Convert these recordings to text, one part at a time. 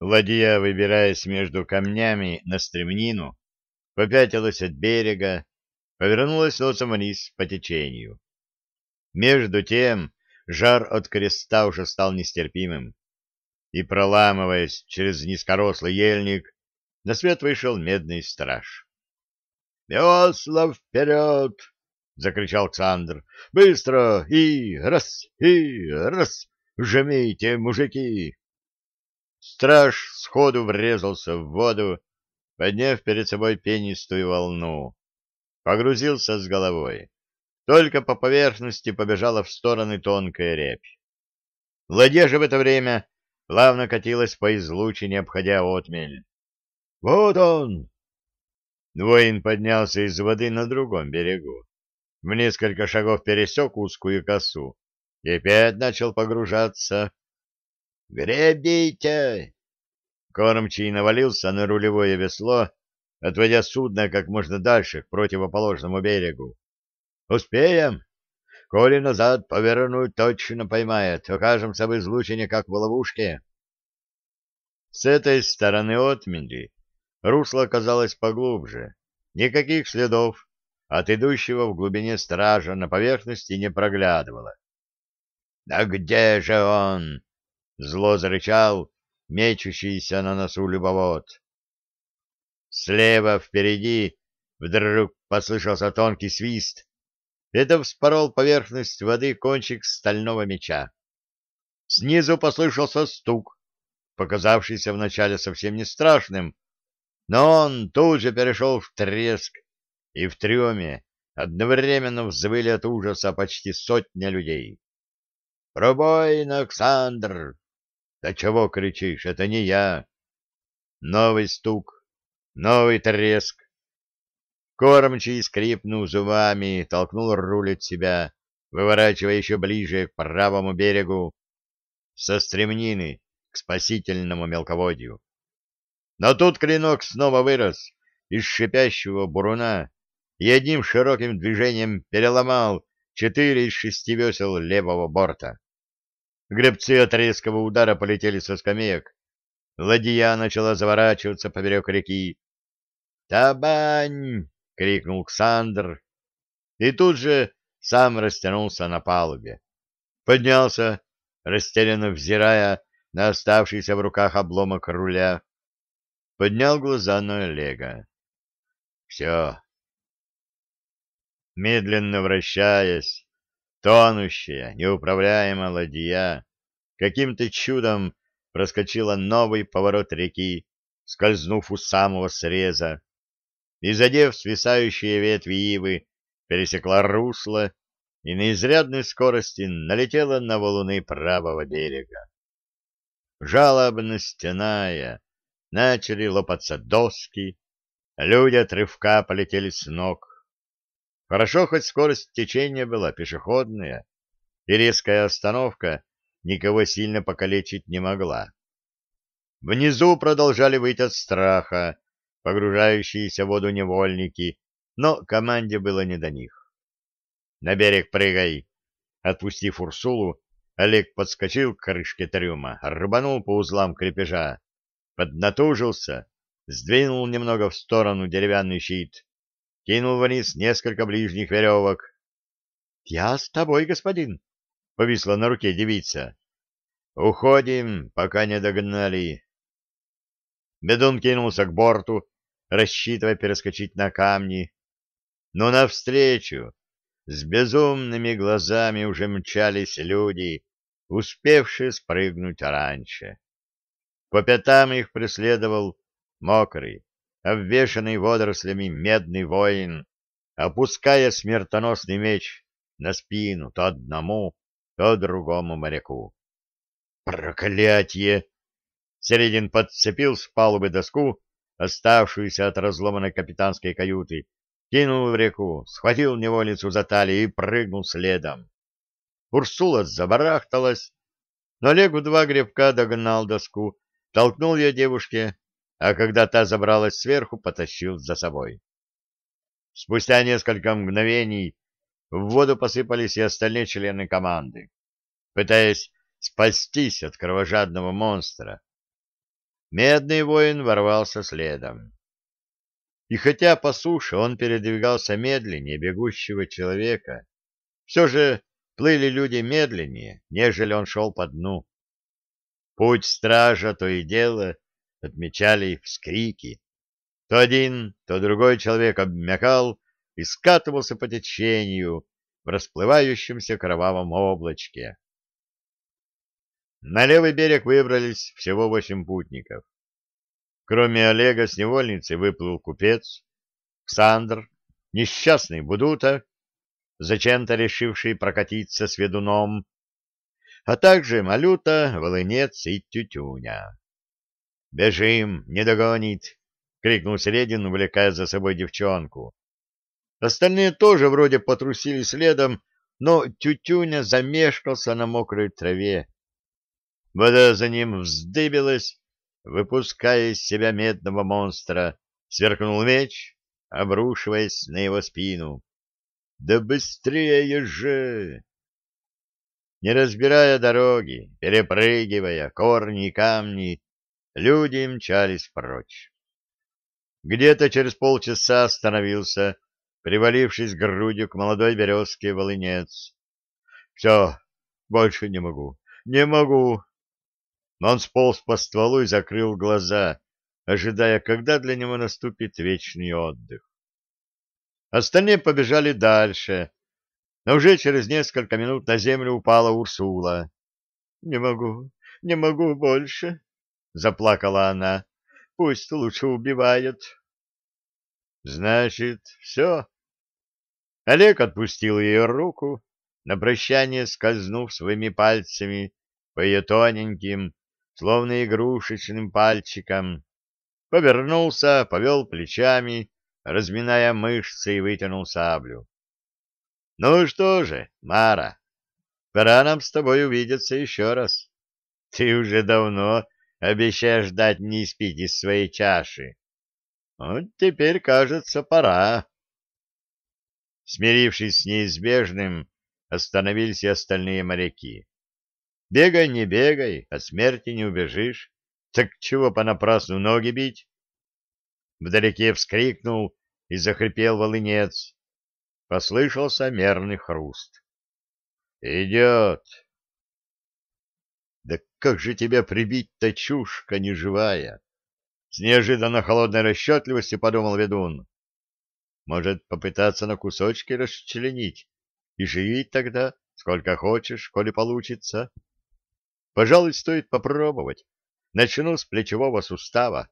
Ладья, выбираясь между камнями на стремнину, попятилась от берега, повернулась носом вниз по течению. Между тем жар от креста уже стал нестерпимым, и, проламываясь через низкорослый ельник, на свет вышел медный страж. — Весла вперед! — закричал Александр. — Быстро! И раз, и раз! Жмите, мужики! Страж сходу врезался в воду, подняв перед собой пенистую волну. Погрузился с головой. Только по поверхности побежала в стороны тонкая репь. Же в это время плавно катилась по излучине, обходя отмель. «Вот он!» Воин поднялся из воды на другом берегу. В несколько шагов пересек узкую косу и опять начал погружаться. «Гребите!» Кормчий навалился на рулевое весло, отводя судно как можно дальше к противоположному берегу. Успеем? Коли назад повернуть точно поймает. Окажемся в излучине, как в ловушке. С этой стороны отмели русло оказалось поглубже. Никаких следов от идущего в глубине стража на поверхности не проглядывало. — Да где же он? — зло зарычал мечущийся на носу любовод. Слева впереди вдруг послышался тонкий свист, это вспорол поверхность воды кончик стального меча. Снизу послышался стук, показавшийся вначале совсем не страшным, но он тут же перешел в треск, и в трюме одновременно взвыли от ужаса почти сотня людей. «Пробой, Александр!» «Да чего кричишь? Это не я!» Новый стук, новый треск, Кормчий, скрипнув зубами, толкнул руль от себя, выворачивая еще ближе к правому берегу, со стремнины к спасительному мелководью. Но тут клинок снова вырос из шипящего буруна и одним широким движением переломал четыре из шести весел левого борта. Гребцы от резкого удара полетели со скамеек. Ладья начала заворачиваться поперек реки. «Табань!» — крикнул Ксандр, и тут же сам растянулся на палубе. Поднялся, растерянно взирая на оставшийся в руках обломок руля, поднял глаза на Олега. Все. Медленно вращаясь, тонущая, неуправляемая ладья каким-то чудом проскочила новый поворот реки, скользнув у самого среза, и, задев свисающие ветви ивы, пересекла русло и на изрядной скорости налетела на валуны правого берега. Жалобно стеная, начали лопаться доски, люди от рывка полетели с ног. Хорошо, хоть скорость течения была пешеходная, и резкая остановка никого сильно покалечить не могла. Внизу продолжали выйти от страха, погружающиеся в воду невольники, но команде было не до них. «На берег прыгай!» Отпустив Урсулу, Олег подскочил к крышке трюма, рубанул по узлам крепежа, поднатужился, сдвинул немного в сторону деревянный щит, кинул вниз несколько ближних веревок. — Я с тобой, господин, — повисла на руке девица. — Уходим, пока не догнали. Бедун кинулся к борту, рассчитывая перескочить на камни. Но навстречу с безумными глазами уже мчались люди, успевшие спрыгнуть раньше. По пятам их преследовал мокрый, обвешанный водорослями медный воин, опуская смертоносный меч на спину то одному, то другому моряку. «Проклятье!» Середин подцепил с палубы доску оставшуюся от разломанной капитанской каюты, кинул в реку, схватил невольницу за талию и прыгнул следом. Урсула забарахталась, но Олег в два гребка догнал доску, толкнул ее девушке, а когда та забралась сверху, потащил за собой. Спустя несколько мгновений в воду посыпались и остальные члены команды, пытаясь спастись от кровожадного монстра. Медный воин ворвался следом. И хотя по суше он передвигался медленнее бегущего человека, все же плыли люди медленнее, нежели он шел по дну. Путь стража то и дело отмечали вскрики. То один, то другой человек обмякал и скатывался по течению в расплывающемся кровавом облачке. На левый берег выбрались всего восемь путников. Кроме Олега с невольницей выплыл купец, Ксандр, несчастный Будута, зачем-то решивший прокатиться с ведуном, а также Малюта, Волынец и Тютюня. «Бежим, не догонит!» — крикнул Середин, увлекая за собой девчонку. Остальные тоже вроде потрусили следом, но Тютюня замешкался на мокрой траве. Вода за ним вздыбилась, выпуская из себя медного монстра, сверкнул меч, обрушиваясь на его спину. «Да быстрее же!» Не разбирая дороги, перепрыгивая корни и камни, люди мчались прочь. Где-то через полчаса остановился, привалившись грудью к молодой березке волынец. «Все, больше не могу, не могу!» Но он сполз по стволу и закрыл глаза, ожидая, когда для него наступит вечный отдых. Остальные побежали дальше, но уже через несколько минут на землю упала Урсула. — Не могу, не могу больше, — заплакала она. — Пусть лучше убивают. — Значит, все. Олег отпустил ее руку, на прощание скользнув своими пальцами по ее тоненьким, словно игрушечным пальчиком, повернулся, повел плечами, разминая мышцы и вытянул саблю. — Ну что же, Мара, пора нам с тобой увидеться еще раз. Ты уже давно обещаешь дать не испить из своей чаши. Вот теперь, кажется, пора. Смирившись с неизбежным, остановились и остальные моряки. Бегай, не бегай, от смерти не убежишь. Так чего понапрасну ноги бить? Вдалеке вскрикнул и захрипел волынец. Послышался мерный хруст. «Идет!» «Да как же тебя прибить-то, чушка неживая?» С неожиданно холодной расчетливостью подумал ведун. «Может, попытаться на кусочки расчленить и жить тогда, сколько хочешь, коли получится?» Пожалуй, стоит попробовать. Начну с плечевого сустава.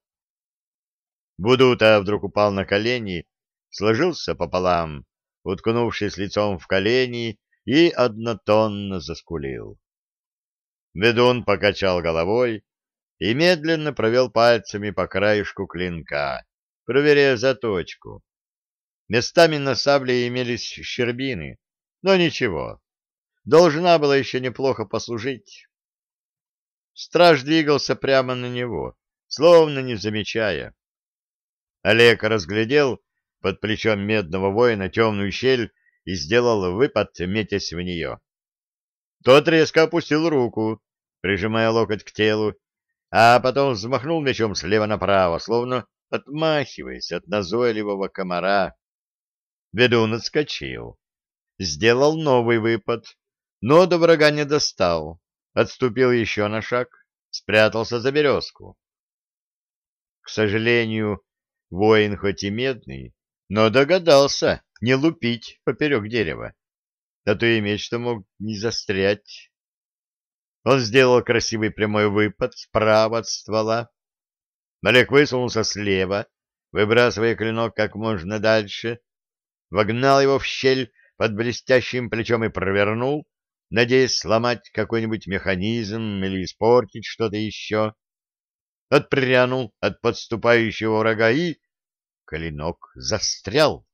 Будута вдруг упал на колени, сложился пополам, уткнувшись лицом в колени, и однотонно заскулил. Ведун покачал головой и медленно провел пальцами по краешку клинка, проверяя заточку. Местами на сабле имелись щербины, но ничего, должна была еще неплохо послужить. Страж двигался прямо на него, словно не замечая. Олег разглядел под плечом медного воина темную щель и сделал выпад, метясь в нее. Тот резко опустил руку, прижимая локоть к телу, а потом взмахнул мечом слева направо, словно отмахиваясь от назойливого комара. Ведун отскочил. Сделал новый выпад, но до врага не достал отступил еще на шаг, спрятался за березку. К сожалению, воин хоть и медный, но догадался не лупить поперек дерева, а то и меч-то мог не застрять. Он сделал красивый прямой выпад справа от ствола. Олег высунулся слева, выбрасывая клинок как можно дальше, вогнал его в щель под блестящим плечом и провернул, надеясь сломать какой-нибудь механизм или испортить что-то еще. Отпрянул от подступающего врага и... Клинок застрял.